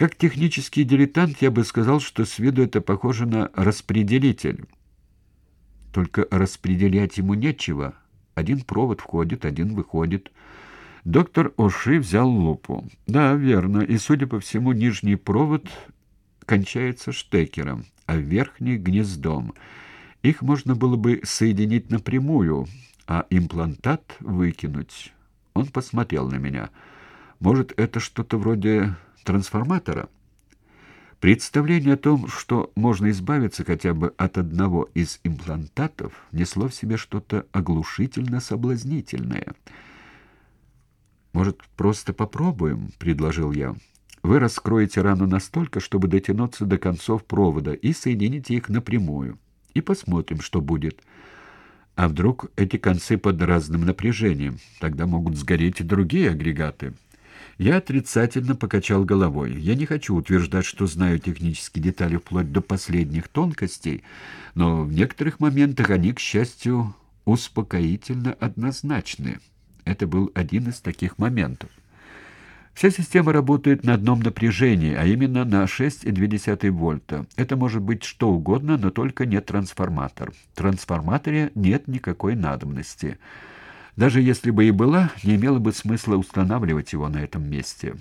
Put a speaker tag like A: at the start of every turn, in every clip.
A: Как технический дилетант я бы сказал, что с виду это похоже на распределитель. Только распределять ему нечего. Один провод входит, один выходит. Доктор Оши взял лупу. Да, верно, и, судя по всему, нижний провод кончается штекером, а верхний — гнездом. Их можно было бы соединить напрямую, а имплантат выкинуть. Он посмотрел на меня. Может, это что-то вроде трансформатора? Представление о том, что можно избавиться хотя бы от одного из имплантатов, несло в себе что-то оглушительно соблазнительное. «Может, просто попробуем?» — предложил я. «Вы раскроете рану настолько, чтобы дотянуться до концов провода и соедините их напрямую. И посмотрим, что будет. А вдруг эти концы под разным напряжением? Тогда могут сгореть и другие агрегаты». Я отрицательно покачал головой. Я не хочу утверждать, что знаю технические детали вплоть до последних тонкостей, но в некоторых моментах они, к счастью, успокоительно однозначны. Это был один из таких моментов. Вся система работает на одном напряжении, а именно на 6,2 вольта. Это может быть что угодно, но только не трансформатор. В трансформаторе нет никакой надобности. Даже если бы и была, не имело бы смысла устанавливать его на этом месте.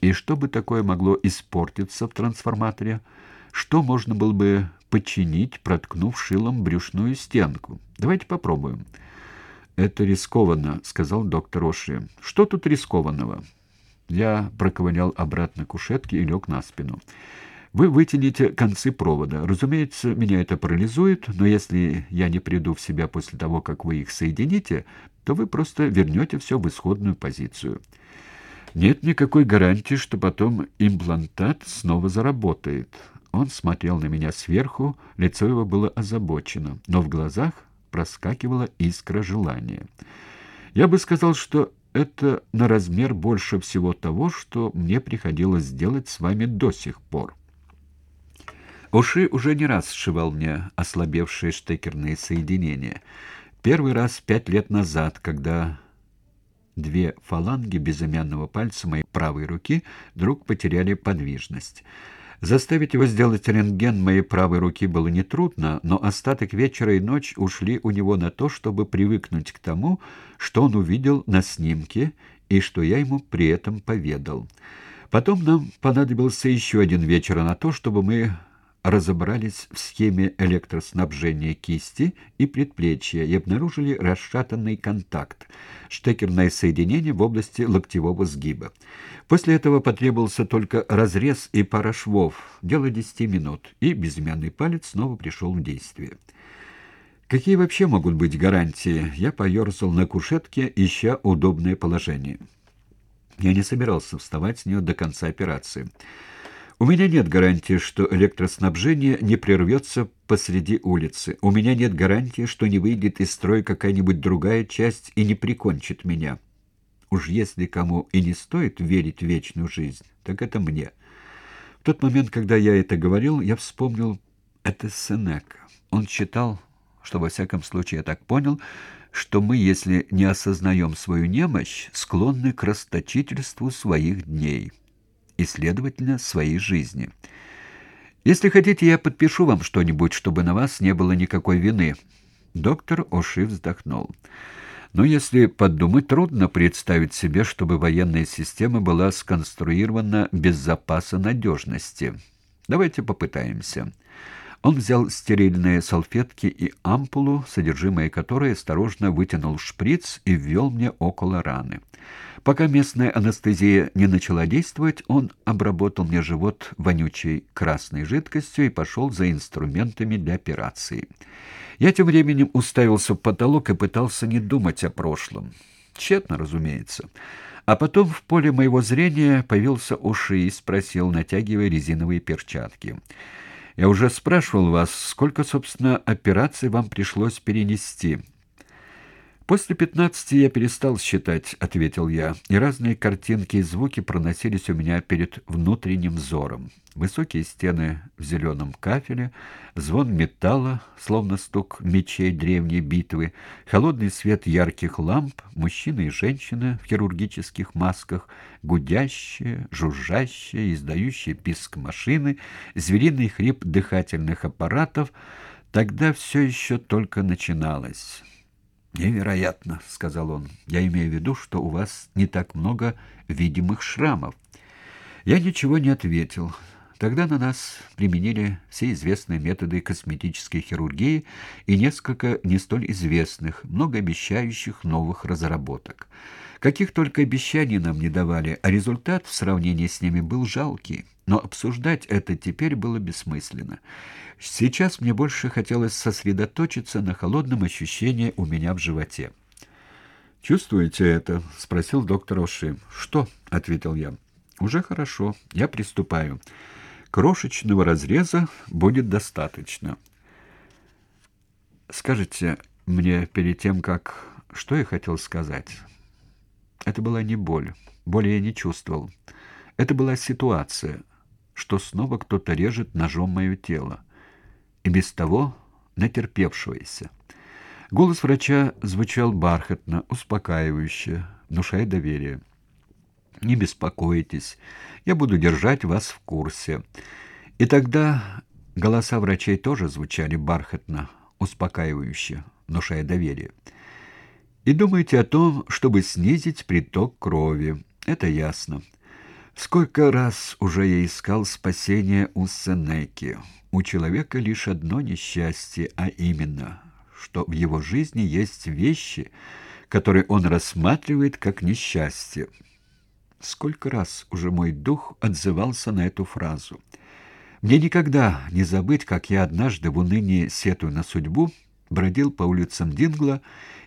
A: И что бы такое могло испортиться в трансформаторе? Что можно было бы починить, проткнув шилом брюшную стенку? Давайте попробуем. «Это рискованно», — сказал доктор Оши. «Что тут рискованного?» Я проковылял обратно к кушетке и лег на спину. Вы вытянете концы провода. Разумеется, меня это парализует, но если я не приду в себя после того, как вы их соедините, то вы просто вернете все в исходную позицию. Нет никакой гарантии, что потом имплантат снова заработает. Он смотрел на меня сверху, лицо его было озабочено, но в глазах проскакивала искра желания. Я бы сказал, что это на размер больше всего того, что мне приходилось делать с вами до сих пор. Уши уже не раз сшивал мне ослабевшие штекерные соединения. Первый раз пять лет назад, когда две фаланги безымянного пальца моей правой руки вдруг потеряли подвижность. Заставить его сделать рентген моей правой руки было нетрудно, но остаток вечера и ночь ушли у него на то, чтобы привыкнуть к тому, что он увидел на снимке и что я ему при этом поведал. Потом нам понадобился еще один вечер на то, чтобы мы разобрались в схеме электроснабжения кисти и предплечья и обнаружили расшатанный контакт, штекерное соединение в области локтевого сгиба. После этого потребовался только разрез и пара швов, дело десяти минут, и безымянный палец снова пришел в действие. Какие вообще могут быть гарантии? Я поерзал на кушетке, ища удобное положение. Я не собирался вставать с нее до конца операции. У меня нет гарантии, что электроснабжение не прервется посреди улицы. У меня нет гарантии, что не выйдет из строя какая-нибудь другая часть и не прикончит меня. Уж если кому и не стоит верить в вечную жизнь, так это мне. В тот момент, когда я это говорил, я вспомнил это Сенека. Он считал, что во всяком случае я так понял, что мы, если не осознаем свою немощь, склонны к расточительству своих дней и, следовательно, своей жизни. Если хотите, я подпишу вам что-нибудь, чтобы на вас не было никакой вины. Доктор Оши вздохнул. Но если подумать, трудно представить себе, чтобы военная система была сконструирована без запаса надежности. Давайте попытаемся. Он взял стерильные салфетки и ампулу, содержимое которой осторожно вытянул шприц и ввел мне около раны. Пока местная анестезия не начала действовать, он обработал мне живот вонючей красной жидкостью и пошел за инструментами для операции. Я тем временем уставился в потолок и пытался не думать о прошлом. Тщетно, разумеется. А потом в поле моего зрения появился Уши и спросил, натягивая резиновые перчатки. Я уже спрашивал вас, сколько, собственно, операций вам пришлось перенести. «После пятнадцати я перестал считать», — ответил я, и разные картинки и звуки проносились у меня перед внутренним взором. Высокие стены в зеленом кафеле, звон металла, словно стук мечей древней битвы, холодный свет ярких ламп, мужчины и женщины в хирургических масках, гудящие, жужжащие, издающие писк машины, звериный хрип дыхательных аппаратов — тогда все еще только начиналось». «Невероятно», — сказал он. «Я имею в виду, что у вас не так много видимых шрамов». Я ничего не ответил. Тогда на нас применили все известные методы косметической хирургии и несколько не столь известных, многообещающих новых разработок. Каких только обещаний нам не давали, а результат в сравнении с ними был жалкий. Но обсуждать это теперь было бессмысленно. Сейчас мне больше хотелось сосредоточиться на холодном ощущении у меня в животе. «Чувствуете это?» — спросил доктор Оши. «Что?» — ответил я. «Уже хорошо. Я приступаю. Крошечного разреза будет достаточно». «Скажите мне перед тем, как... Что я хотел сказать?» Это была не боль. Боли я не чувствовал. Это была ситуация, что снова кто-то режет ножом мое тело. И без того натерпевшегося. Голос врача звучал бархатно, успокаивающе, внушая доверие. «Не беспокойтесь, я буду держать вас в курсе». И тогда голоса врачей тоже звучали бархатно, успокаивающе, внушая доверие. «И думайте о том, чтобы снизить приток крови. Это ясно. Сколько раз уже я искал спасения у Сенеки. У человека лишь одно несчастье, а именно, что в его жизни есть вещи, которые он рассматривает как несчастье. Сколько раз уже мой дух отзывался на эту фразу. Мне никогда не забыть, как я однажды в унынии, сетуя на судьбу, бродил по улицам Дингла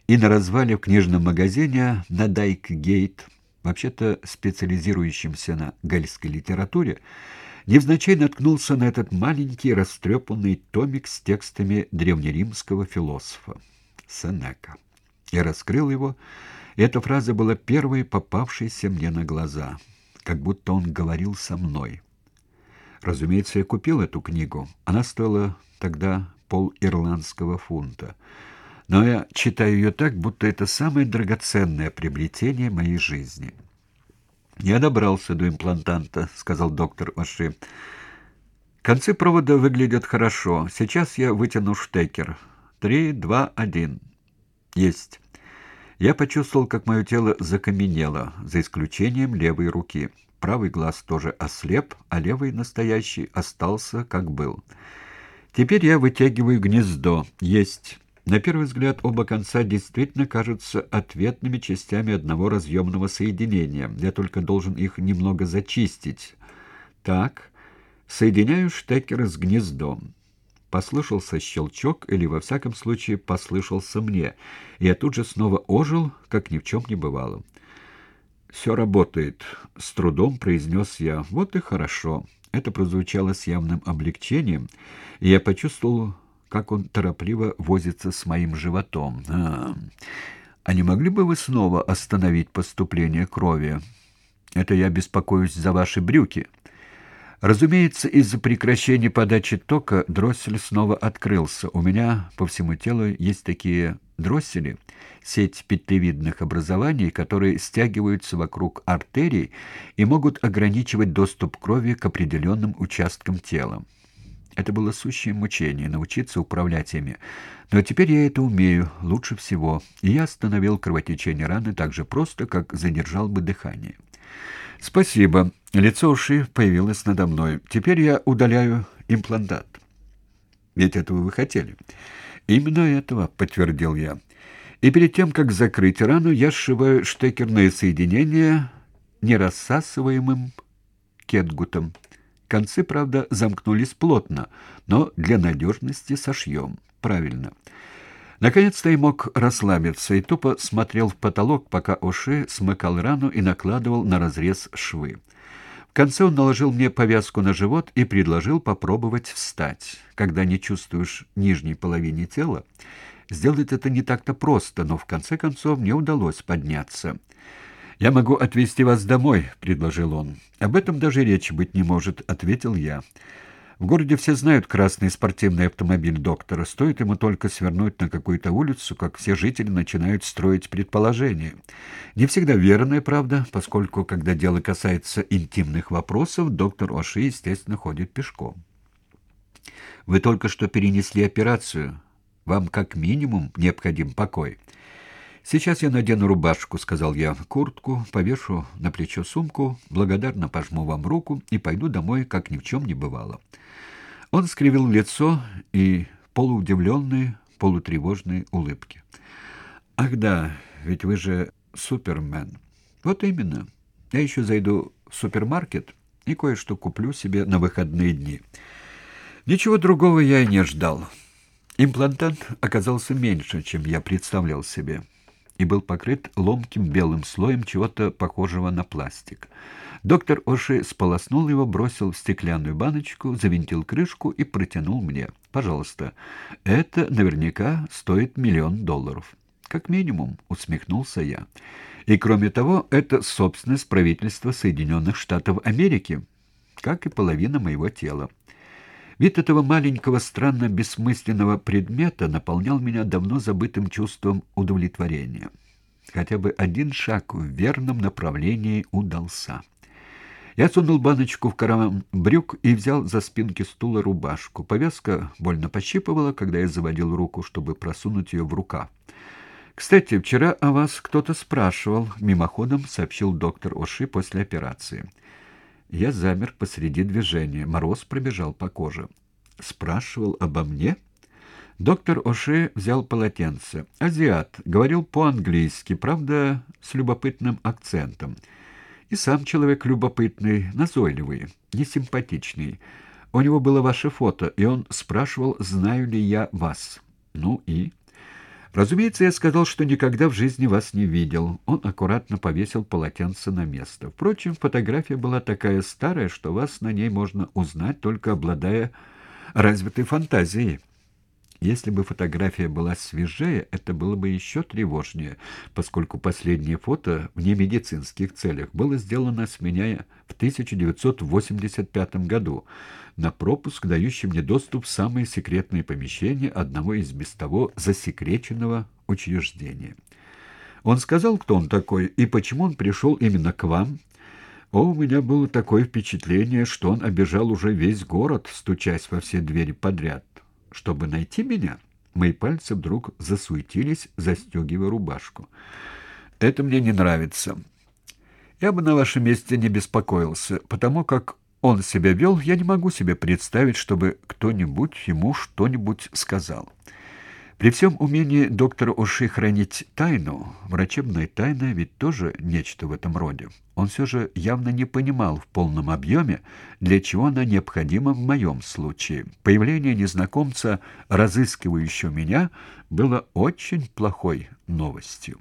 A: и на развале в книжном магазине на Дайк-Гейт вообще-то специализирующимся на гальской литературе, невзначай наткнулся на этот маленький растрепанный томик с текстами древнеримского философа Сенека. Я раскрыл его, и эта фраза была первой попавшейся мне на глаза, как будто он говорил со мной. Разумеется, я купил эту книгу. Она стоила тогда пол ирландского фунта но я читаю ее так, будто это самое драгоценное приобретение моей жизни. «Я добрался до имплантанта», — сказал доктор Ваши. «Концы провода выглядят хорошо. Сейчас я вытяну штекер. Три, два, один. Есть». Я почувствовал, как мое тело закаменело, за исключением левой руки. Правый глаз тоже ослеп, а левый настоящий остался, как был. Теперь я вытягиваю гнездо. Есть. На первый взгляд оба конца действительно кажутся ответными частями одного разъемного соединения. Я только должен их немного зачистить. Так, соединяю штекер с гнездом. Послышался щелчок, или, во всяком случае, послышался мне. Я тут же снова ожил, как ни в чем не бывало. «Все работает», — с трудом произнес я. «Вот и хорошо». Это прозвучало с явным облегчением, и я почувствовал как он торопливо возится с моим животом. А, а не могли бы вы снова остановить поступление крови? Это я беспокоюсь за ваши брюки. Разумеется, из-за прекращения подачи тока дроссель снова открылся. У меня по всему телу есть такие дроссели, сеть петлевидных образований, которые стягиваются вокруг артерий и могут ограничивать доступ крови к определенным участкам тела. Это было сущее мучение — научиться управлять ими. Но теперь я это умею лучше всего, и я остановил кровотечение раны так же просто, как задержал бы дыхание. «Спасибо». Лицо уши появилось надо мной. «Теперь я удаляю имплантат». «Ведь этого вы хотели». «Именно этого», — подтвердил я. «И перед тем, как закрыть рану, я сшиваю штекерное соединение нерассасываемым кетгутом». Концы, правда, замкнулись плотно, но для надежности сошьем. Правильно. Наконец-то я мог расслабиться и тупо смотрел в потолок, пока Оши смыкал рану и накладывал на разрез швы. В конце он наложил мне повязку на живот и предложил попробовать встать. Когда не чувствуешь нижней половины тела, Сделать это не так-то просто, но в конце концов мне удалось подняться. «Я могу отвезти вас домой», — предложил он. «Об этом даже речи быть не может», — ответил я. В городе все знают красный спортивный автомобиль доктора. Стоит ему только свернуть на какую-то улицу, как все жители начинают строить предположения. Не всегда верная правда, поскольку, когда дело касается интимных вопросов, доктор Оши, естественно, ходит пешком. Вы только что перенесли операцию. Вам как минимум необходим покой. «Сейчас я надену рубашку», — сказал я, — «куртку, повешу на плечо сумку, благодарно пожму вам руку и пойду домой, как ни в чем не бывало». Он скривил лицо и полуудивленные, полутревожные улыбки. «Ах да, ведь вы же супермен». «Вот именно. Я еще зайду в супермаркет и кое-что куплю себе на выходные дни». Ничего другого я и не ждал. Имплантант оказался меньше, чем я представлял себе и был покрыт ломким белым слоем чего-то похожего на пластик. Доктор Оши сполоснул его, бросил в стеклянную баночку, завинтил крышку и протянул мне. «Пожалуйста, это наверняка стоит миллион долларов». «Как минимум», — усмехнулся я. «И кроме того, это собственность правительства Соединенных Штатов Америки, как и половина моего тела». Вид этого маленького, странно бессмысленного предмета наполнял меня давно забытым чувством удовлетворения. Хотя бы один шаг в верном направлении удался. Я сунул баночку в карман брюк и взял за спинки стула рубашку. Повязка больно пощипывала, когда я заводил руку, чтобы просунуть ее в рукав. «Кстати, вчера о вас кто-то спрашивал», — мимоходом сообщил доктор Оши после операции. Я замер посреди движения. Мороз пробежал по коже. Спрашивал обо мне? Доктор Оше взял полотенце. Азиат. Говорил по-английски, правда, с любопытным акцентом. И сам человек любопытный, назойливый, несимпатичный. У него было ваше фото, и он спрашивал, знаю ли я вас. Ну и... Разумеется, я сказал, что никогда в жизни вас не видел. Он аккуратно повесил полотенце на место. Впрочем, фотография была такая старая, что вас на ней можно узнать, только обладая развитой фантазией. Если бы фотография была свежее, это было бы еще тревожнее, поскольку последнее фото в немедицинских целях было сделано с меня в 1985 году на пропуск, дающий мне доступ в самые секретные помещения одного из без того засекреченного учреждения. Он сказал, кто он такой и почему он пришел именно к вам. О, у меня было такое впечатление, что он обежал уже весь город, стучась во все двери подряд чтобы найти меня?» Мои пальцы вдруг засуетились, застегивая рубашку. «Это мне не нравится. Я бы на вашем месте не беспокоился, потому как он себя вел, я не могу себе представить, чтобы кто-нибудь ему что-нибудь сказал». При всем умении доктора Уши хранить тайну, врачебная тайна ведь тоже нечто в этом роде. Он все же явно не понимал в полном объеме, для чего она необходима в моем случае. Появление незнакомца, разыскивающего меня, было очень плохой новостью.